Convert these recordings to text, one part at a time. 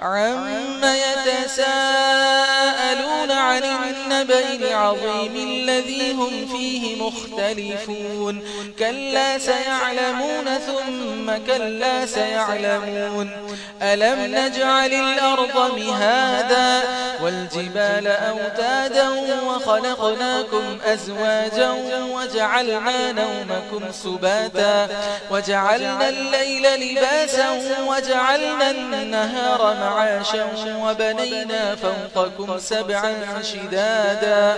عم يتساءلون عن النبأ العظيم الذي هم فيه مختلفون. كلا سيعلمون ثم كلا سيعلمون. ألم نجعل الأرض مهادا والجبال أوتادا وخلقناكم أزواجا وجعلنا نومكم سباتا وجعلنا الليل لباسا وجعلنا النهار معاشا وبنينا فوقكم سبعا شدادا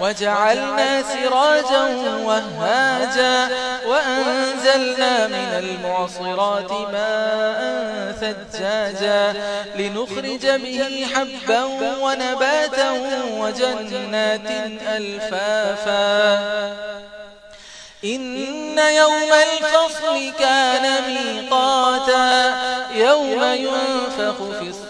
وجعلنا سراجا وهاجا وأنزلنا من المعصرات ماء ثجاجا لنخرج به حبا ونباتا وجنات ألفافا. إن يوم الفصل كان ميقاتا يوم ينفخ في الصلاة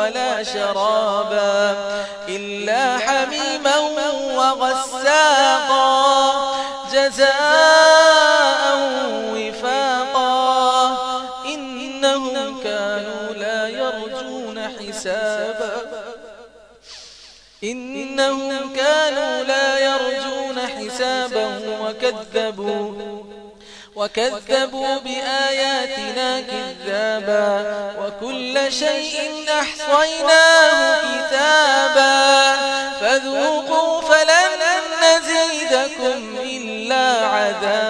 ولا شرابا إلا حميما وغساقا جزاء وفاقا إنهم كانوا لا يرجون حسابا إنهم كانوا لا يرجون حسابا وكذبوا وكذبوا بآياتنا كذابا وكل شيء أحصيناه كتابا فذوقوا فلن نزيدكم إلا عذابا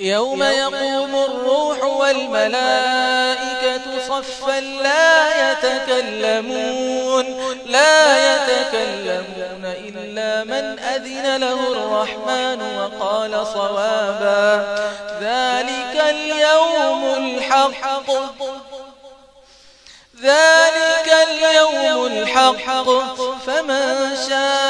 يوم يقوم الروح والملائكة صفا لا يتكلمون لا يتكلمون إلا من أذن له الرحمن وقال صوابا. ذلك اليوم الحق. ذلك اليوم الحق. فمن شاء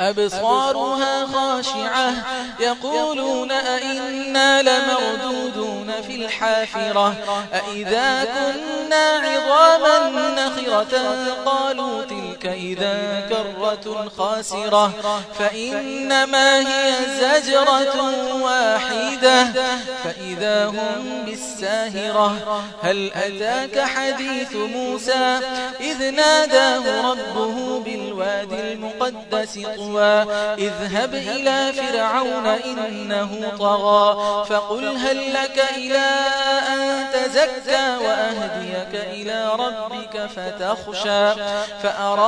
أبصارها خاشعة. يقولون أئنا لمردودون في الحافرة. أئذا كنا عظاما نخرة قالوا تلك الفلك إذا كرة خاسرة فإنما هي زجرة واحدة فإذا هم بالساهرة. هل أتاك حديث موسى؟ إذ ناداه ربه بالواد المقدس طوى. اذهب إلى فرعون إنه طغى فقل هل لك إلى أن تزكى وأهديك إلى ربك فتخشى. فأرى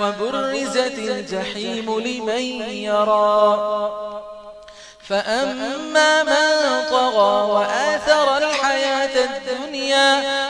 وبرزت الجحيم لمن يرى. فأما من طغى وآثر الحياة الدنيا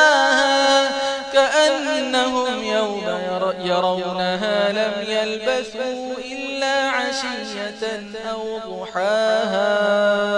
أنهم يوم يرونها لم يلبسوا إلا عشية أو ضحاها